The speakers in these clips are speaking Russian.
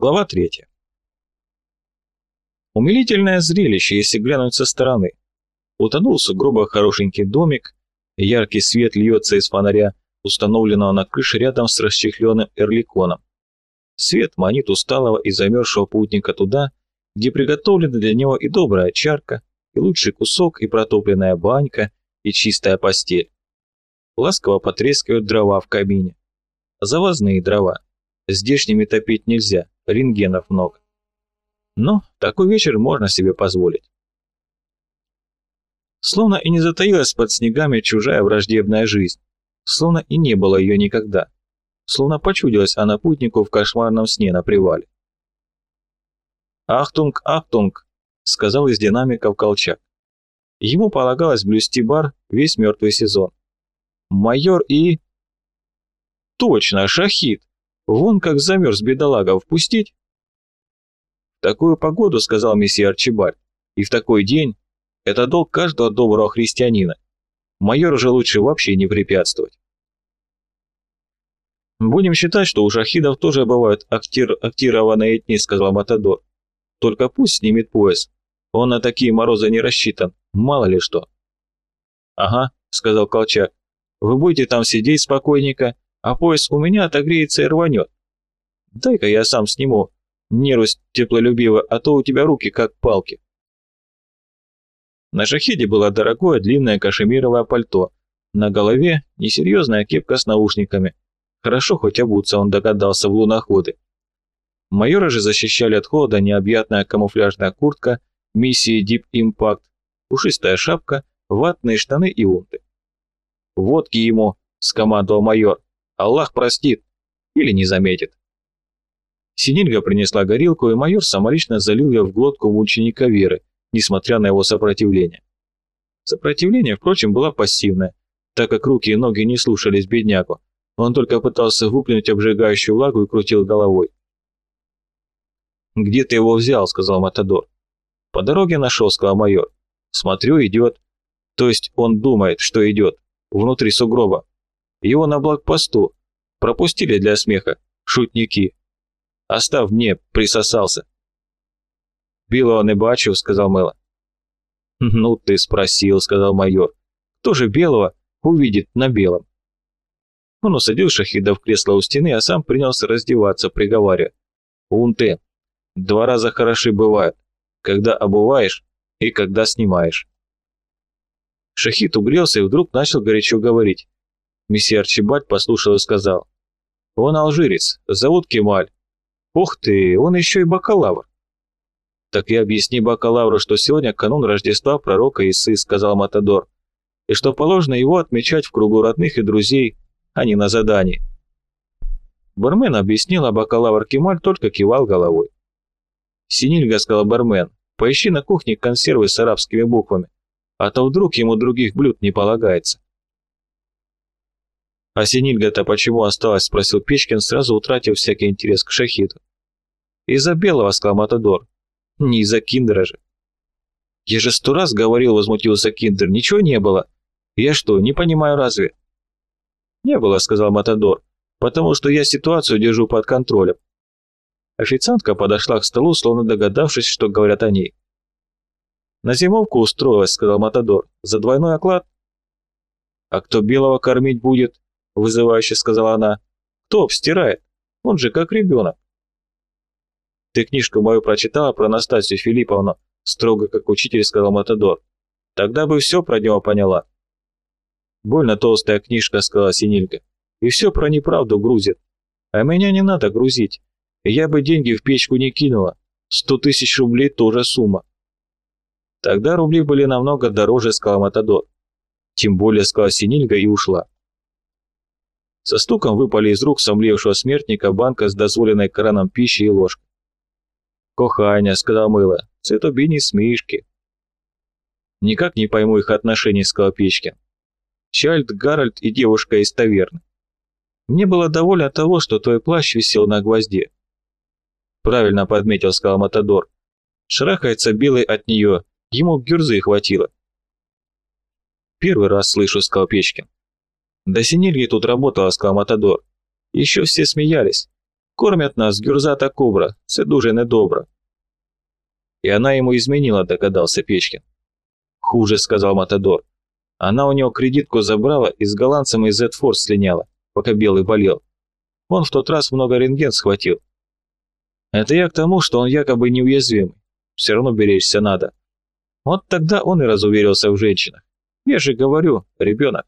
Глава третья. Умилительное зрелище, если глянуть со стороны. Утонул в сугробах хорошенький домик, яркий свет льется из фонаря, установленного на крыше рядом с расчехленным эрликоном. Свет манит усталого и замерзшего путника туда, где приготовлена для него и добрая чарка, и лучший кусок, и протопленная банька, и чистая постель. Ласково потрескивают дрова в камине. Завозные дрова. Здешними топить нельзя, рентгенов много. Но такой вечер можно себе позволить. Словно и не затаилась под снегами чужая враждебная жизнь. Словно и не было ее никогда. Словно почудилась она путнику в кошмарном сне на привале. «Ахтунг, ахтунг!» — сказал из динамиков Колчак. Ему полагалось блюсти бар весь мертвый сезон. Майор и... Точно, шахид! Вон как замерз бедолага, впустить? В такую погоду, сказал месье Арчибальд, и в такой день, это долг каждого доброго христианина. Майору же лучше вообще не препятствовать. «Будем считать, что у шахидов тоже бывают актир, актированные дни», — сказал Матадор. «Только пусть снимет пояс. Он на такие морозы не рассчитан, мало ли что». «Ага», — сказал Колчак. «Вы будете там сидеть спокойненько, а пояс у меня отогреется и рванет. Дай-ка я сам сниму, нерусь теплолюбиво, а то у тебя руки как палки. На шахеде было дорогое длинное кашемировое пальто, на голове несерьезная кепка с наушниками. Хорошо, хоть обуться он догадался в луноходы. Майора же защищали от холода необъятная камуфляжная куртка миссии Deep Impact, пушистая шапка, ватные штаны и унты. «Водки ему!» — скомандовал майор. Аллах простит или не заметит. Синильга принесла горилку, и майор самолично залил ее в глотку мученика Веры, несмотря на его сопротивление. Сопротивление, впрочем, было пассивное, так как руки и ноги не слушались беднягу. Он только пытался выплюнуть обжигающую влагу и крутил головой. «Где ты его взял?» — сказал Матадор. «По дороге нашел», — сказал майор. «Смотрю, идет. То есть он думает, что идет. Внутри сугроба. Его на блокпосту. Пропустили для смеха. Шутники. Оставь мне, присосался. Білого не бачив, сказал Мэла. Ну ты спросил, сказал майор. Кто же белого увидит на белом? Он усадил Шахида в кресло у стены, а сам принялся раздеваться, приговаривая. Унте, два раза хороши бывают, когда обуваешь и когда снимаешь. Шахид угрелся и вдруг начал горячо говорить. Месье Арчибальд послушал и сказал. «Он алжирец, зовут Кемаль. Ух ты, он еще и бакалавр». «Так я объясни бакалавру, что сегодня канун Рождества пророка Исы», — сказал Матадор, «и что положено его отмечать в кругу родных и друзей, а не на задании». Бармен объяснил, а бакалавр Кемаль только кивал головой. «Синильга», — сказал бармен, — «поищи на кухне консервы с арабскими буквами, а то вдруг ему других блюд не полагается». «А Синильга-то почему осталась?» – спросил Печкин, сразу утратив всякий интерес к шахиду. «Из-за белого», – сказал Матадор. «Не из-за киндера же». «Я же сто раз говорил», – возмутился киндер. «Ничего не было. Я что, не понимаю разве?» «Не было», – сказал Матадор, «потому что я ситуацию держу под контролем». Официантка подошла к столу, словно догадавшись, что говорят о ней. «На зимовку устроилась», — сказал Матадор. «За двойной оклад?» «А кто белого кормить будет?» Вызывающе сказала она. «Кто обстирает? Он же как ребенок». «Ты книжку мою прочитала про Настасью Филипповну?» строго как учитель сказал Матадор. «Тогда бы все про него поняла». «Больно толстая книжка», — сказала Синилька. «И все про неправду грузит. А меня не надо грузить. Я бы деньги в печку не кинула. Сто тысяч рублей тоже сумма». Тогда рубли были намного дороже, сказал Матадор. Тем более, сказала Синильга и ушла. Со стуком выпали из рук сомлевшего смертника банка с дозволенной краном пищи и ложка. «Коханя», — сказал Мыло, — «цветобини смешки». «Никак не пойму их отношений», — сказал Печкин. «Чальд, Гарольд и девушка из таверны. Мне было довольно того, что твой плащ висел на гвозде». «Правильно подметил», — сказал Матадор. «Шарахается белый от нее, ему гюрзы хватило». «Первый раз слышу», — сказал Печкин. До синильги тут работала», — сказал «Еще все смеялись. Кормят нас, гюрзата кобра, це дуже недобро». «И она ему изменила», — догадался Печкин. «Хуже», — сказал Матадор. «Она у него кредитку забрала и с голландцем из Зетфорс слиняла, пока Белый болел. Он в тот раз много рентген схватил. Это я к тому, что он якобы неуязвимый. Все равно беречься надо. Вот тогда он и разуверился в женщинах. Я же говорю, ребенок.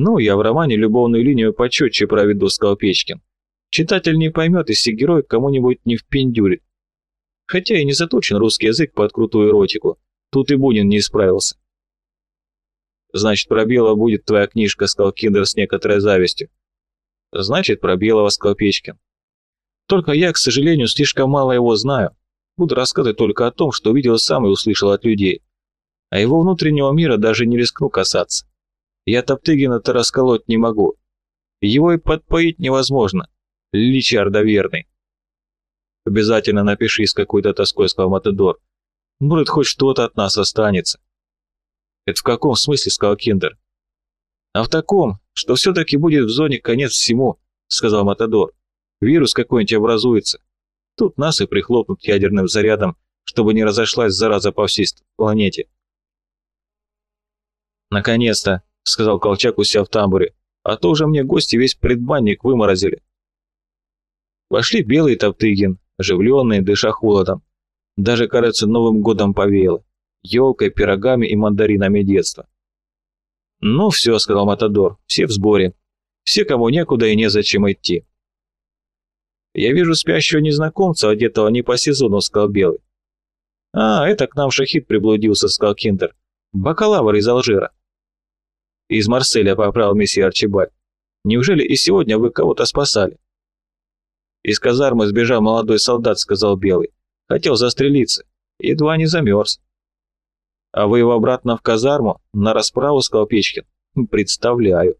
Ну, я в романе любовную линию почетче проведу, сказал Печкин. Читатель не поймет, если герой кому-нибудь не впендюрит. Хотя и не заточен русский язык под крутую эротику. Тут и Бунин не исправился. «Значит, про Белого будет твоя книжка», — сказал Киндер с некоторой завистью. «Значит, про Белого», — сказал Печкин. «Только я, к сожалению, слишком мало его знаю. Буду рассказывать только о том, что видел сам и услышал от людей. А его внутреннего мира даже не рискну касаться. Я Топтыгина-то расколоть не могу. Его и подпоить невозможно. Личарда верный. Обязательно напиши с какой-то тоской, сказал Матадор. Может, хоть что-то от нас останется. Это в каком смысле, сказал Киндер? А в таком, что все-таки будет в зоне конец всему, сказал Матадор. Вирус какой-нибудь образуется. Тут нас и прихлопнут ядерным зарядом, чтобы не разошлась зараза по всей планете. Наконец-то, — сказал Колчак у себя в тамбуре, «а то уже мне гости весь предбанник выморозили». Вошли Белый Топтыгин, оживленные, дыша холодом. Даже, кажется, Новым годом повеяло. Елкой, пирогами и мандаринами детства. «Ну все», — сказал Матадор, — «все в сборе. Все, кому некуда и незачем идти». «Я вижу спящего незнакомца, одетого не по сезону», — сказал Белый. «А, это к нам шахид приблудился», — сказал Киндер. «Бакалавр из Алжира». Из Марселя поправил месье Арчибальд. Неужели и сегодня вы кого-то спасали? Из казармы сбежал молодой солдат, сказал Белый. Хотел застрелиться. Едва не замерз. А вы его обратно в казарму, на расправу, сказал Печкин. Представляю.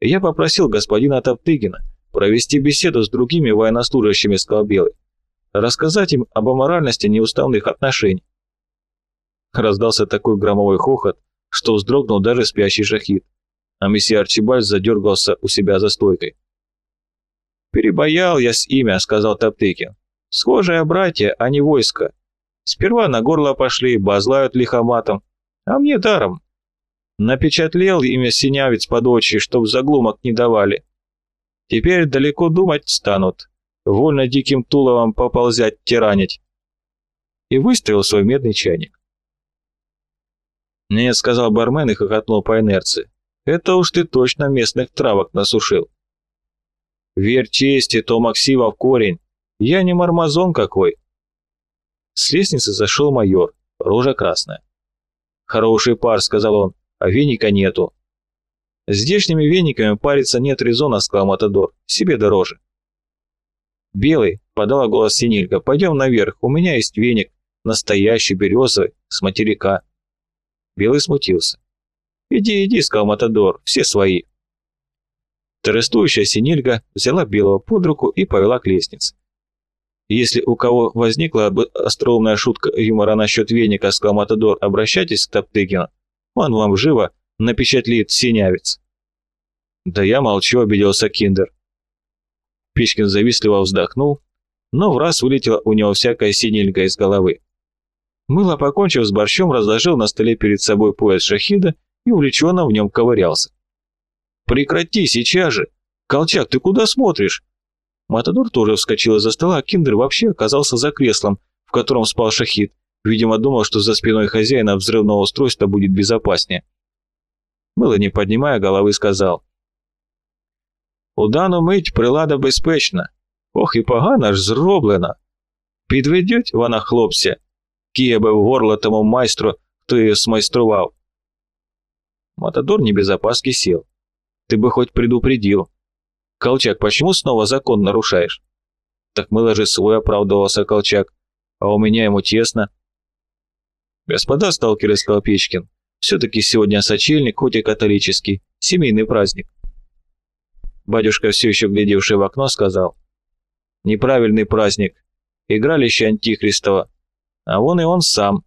Я попросил господина Топтыгина провести беседу с другими военнослужащими, сказал Белый. Рассказать им об аморальности неуставных отношений. Раздался такой громовой хохот, что вздрогнул даже спящий шахид, а месье Арчибальд задергался у себя за стойкой. «Перебоял я с имя», — сказал Топтыкин. «Схожие братья, а не войско. Сперва на горло пошли, базлают лихоматом, а мне даром. Напечатлел имя синявец под очи, чтоб заглумок не давали. Теперь далеко думать станут, вольно диким туловом поползять тиранить». И выставил свой медный чайник. «Нет», — сказал бармен и хохотнул по инерции. «Это уж ты точно местных травок насушил». «Верь чести, то Максимов корень. Я не мармазон какой». С лестницы зашел майор, рожа красная. «Хороший пар», — сказал он, — «а веника нету». «Здешними вениками париться нет резона», — сказал Матадор, — «себе дороже». «Белый», — подала голос Синилька, — «пойдем наверх, у меня есть веник, настоящий березовый, с материка». Белый смутился. «Иди, иди», — сказал Матадор, — «все свои». Торестующая Синильга взяла Белого под руку и повела к лестнице. «Если у кого возникла остроумная шутка юмора насчет веника, — сказал Матадор, — обращайтесь к Топтыгину. Он вам живо напечатлит синявец». «Да я молчу», — обиделся Киндер. Печкин завистливо вздохнул, но в раз вылетела у него всякая синильга из головы. Мыло, покончив с борщом, разложил на столе перед собой пояс шахида и увлеченно в нем ковырялся. «Прекрати сейчас же! Колчак, ты куда смотришь?» Матадор тоже вскочил из-за стола, а Киндер вообще оказался за креслом, в котором спал шахид. Видимо, думал, что за спиной хозяина взрывного устройства будет безопаснее. Мыло, не поднимая головы, сказал. «Удану мить прилада безпечна. Ох и погано ж зроблено. Підведіть вона хлопця, кія би в горло тому майстру, хто її смайстрував. Матадор не без опаски сел. Ты бы хоть предупредил. Колчак, почему снова закон нарушаешь? Так мы ложи свой, оправдывался Колчак, а у меня ему тесно. Господа сталкеры Скалпечкин, все-таки сегодня сочельник, хоть и католический, семейный праздник. Батюшка, все еще глядевший в окно, сказал. Неправильный праздник. Игралище Антихристова а вон и он сам.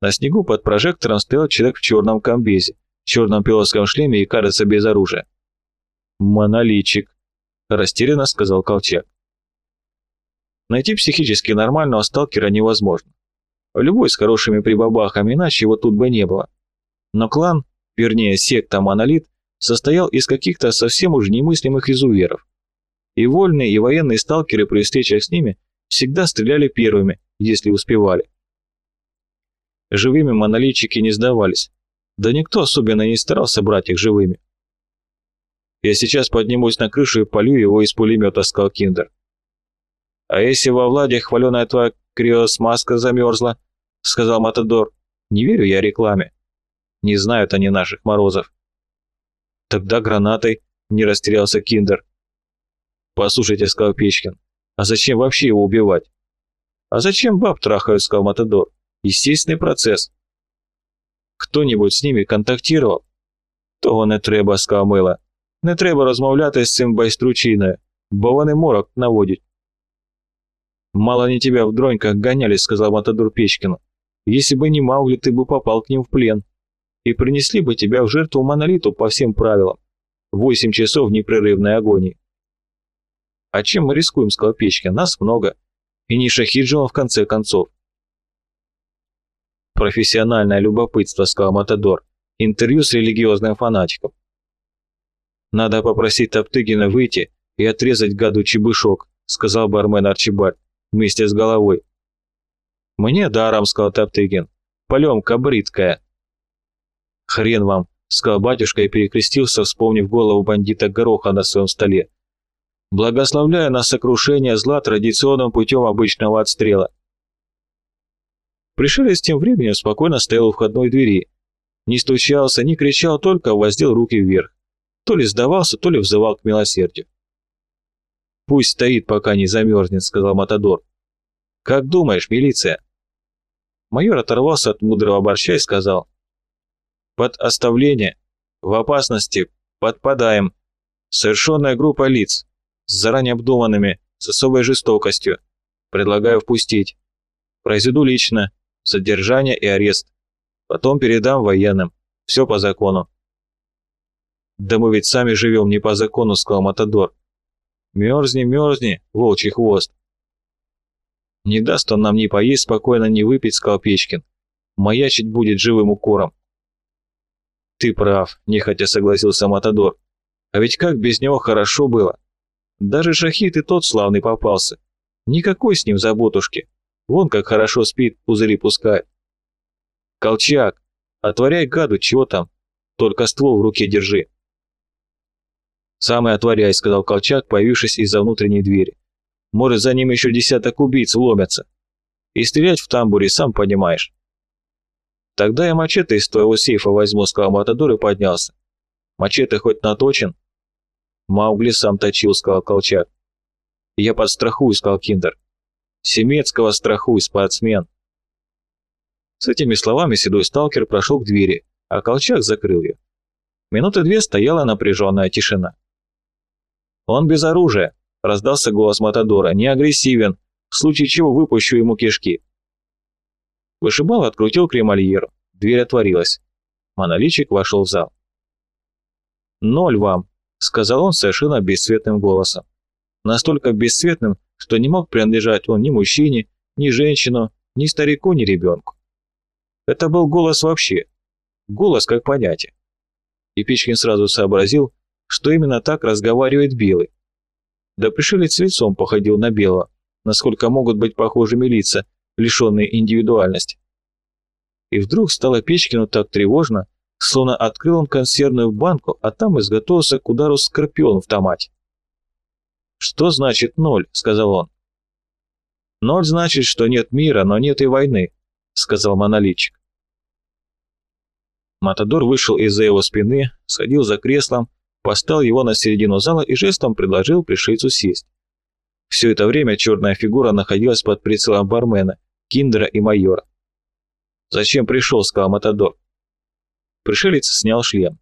На снегу под прожектором стоял человек в черном комбезе, в черном пилотском шлеме и, кажется, без оружия. «Моноличик», – растерянно сказал Колчак. Найти психически нормального сталкера невозможно. Любой с хорошими прибабахами, иначе его тут бы не было. Но клан, вернее секта Монолит, состоял из каких-то совсем уж немыслимых изуверов. И вольные, и военные сталкеры при встречах с ними всегда стреляли первыми, если успевали. Живыми монолитчики не сдавались. Да никто особенно не старался брать их живыми. «Я сейчас поднимусь на крышу и полю его из пулемета», — сказал Киндер. «А если во Владе хваленая твоя криосмаска замерзла?» — сказал Матадор. «Не верю я рекламе. Не знают они наших морозов». «Тогда гранатой», — не растерялся Киндер. «Послушайте», — сказал Печкин, — «а зачем вообще его убивать?» «А зачем баб трахают?» — сказал Матадор. «Естественный процесс». «Кто-нибудь с ними контактировал?» «Того не треба», — сказал Мила. Не треба розмовляти з цим байстручиною, бо вони морок наводять. «Мало они тебя в дроньках гоняли», — сказал Матадор Печкину. «Если бы не Маугли, ты бы попал к ним в плен. И принесли бы тебя в жертву монолиту по всем правилам. Восемь часов непрерывной агонии». «А чем мы рискуем?» — сказал Печкин. «Нас много. И не Шахиджева в конце концов». «Профессиональное любопытство», — сказал Матадор. «Интервью с религиозным фанатиком. «Надо попросить Топтыгина выйти и отрезать гаду чебышок», — сказал бармен Арчибальд, вместе с головой. «Мне даром», — сказал Топтыгин. «Полемка бриткая». «Хрен вам», — сказал батюшка и перекрестился, вспомнив голову бандита Гороха на своем столе. «Благословляю на сокрушение зла традиционным путем обычного отстрела». Пришелец тем временем спокойно стоял у входной двери. Не стучался, не кричал, только воздел руки вверх. То ли сдавался, то ли взывал к милосердию. «Пусть стоит, пока не замерзнет», — сказал Матадор. «Как думаешь, милиция?» Майор оторвался от мудрого борща и сказал. «Под оставление, в опасности, подпадаем. Совершенная группа лиц, с заранее обдуманными, с особой жестокостью. Предлагаю впустить. Произведу лично, содержание и арест. Потом передам военным. Все по закону. «Да мы ведь сами живем не по закону», — сказал Матадор. «Мерзни, мерзни, волчий хвост». «Не даст он нам ни поесть спокойно, ни выпить», — сказал Печкин. «Маячить будет живым укором». «Ты прав», — нехотя согласился Матадор. «А ведь как без него хорошо было. Даже Шахид и тот славный попался. Никакой с ним заботушки. Вон как хорошо спит, пузыри пускает». «Колчак, отворяй гаду, чего там? Только ствол в руке держи». «Самый отворяй», — сказал Колчак, появившись из-за внутренней двери. «Может, за ним еще десяток убийц ломятся. И стрелять в тамбуре, сам понимаешь». «Тогда я мачете из твоего сейфа возьму», — сказал Матадор и поднялся. «Мачете хоть наточен?» «Маугли сам точил», — сказал Колчак. «Я подстрахую», — сказал Киндер. «Семецкого страхуй, спортсмен». С этими словами седой сталкер прошел к двери, а Колчак закрыл ее. Минуты две стояла напряженная тишина. «Он без оружия», — раздался голос Матадора, — «не агрессивен, в случае чего выпущу ему кишки». Вышибал открутил кремольеру, дверь отворилась. Моноличик вошел в зал. «Ноль вам», — сказал он совершенно бесцветным голосом. Настолько бесцветным, что не мог принадлежать он ни мужчине, ни женщину, ни старику, ни ребенку. Это был голос вообще. Голос как понятие. И Печкин сразу сообразил, что именно так разговаривает Белый. Да пришелец лицом походил на Белого, насколько могут быть похожими лица, лишенные индивидуальности. И вдруг стало Печкину так тревожно, словно открыл он консервную банку, а там изготовился к удару скорпион в томате. «Что значит ноль?» — сказал он. «Ноль значит, что нет мира, но нет и войны», — сказал монолитчик. Матадор вышел из-за его спины, сходил за креслом, поставил его на середину зала и жестом предложил пришельцу сесть. Все это время черная фигура находилась под прицелом бармена, киндера и майора. «Зачем пришел?» — сказал Матадор. Пришелец снял шлем.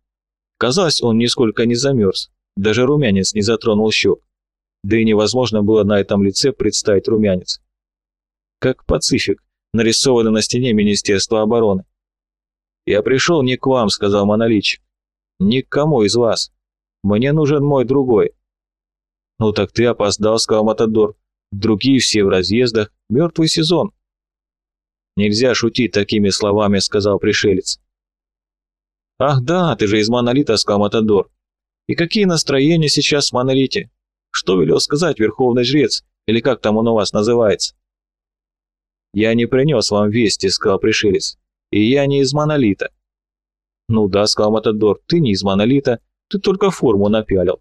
Казалось, он нисколько не замерз, даже румянец не затронул щек. Да и невозможно было на этом лице представить румянец. Как пацифик, нарисованный на стене Министерства обороны. «Я пришел не к вам», — сказал Моноличик. «Ни к кому из вас. Мне нужен мой другой». «Ну так ты опоздал», — сказал Матадор. «Другие все в разъездах. Мертвый сезон». «Нельзя шутить такими словами», — сказал пришелец. «Ах да, ты же из Монолита», — сказал Матадор. «И какие настроения сейчас в Монолите? Что велел сказать верховный жрец, или как там он у вас называется?» «Я не принес вам вести», — сказал пришелец. «И я не из Монолита». «Ну да», — сказал Матадор, — «ты не из Монолита, ты только форму напялил».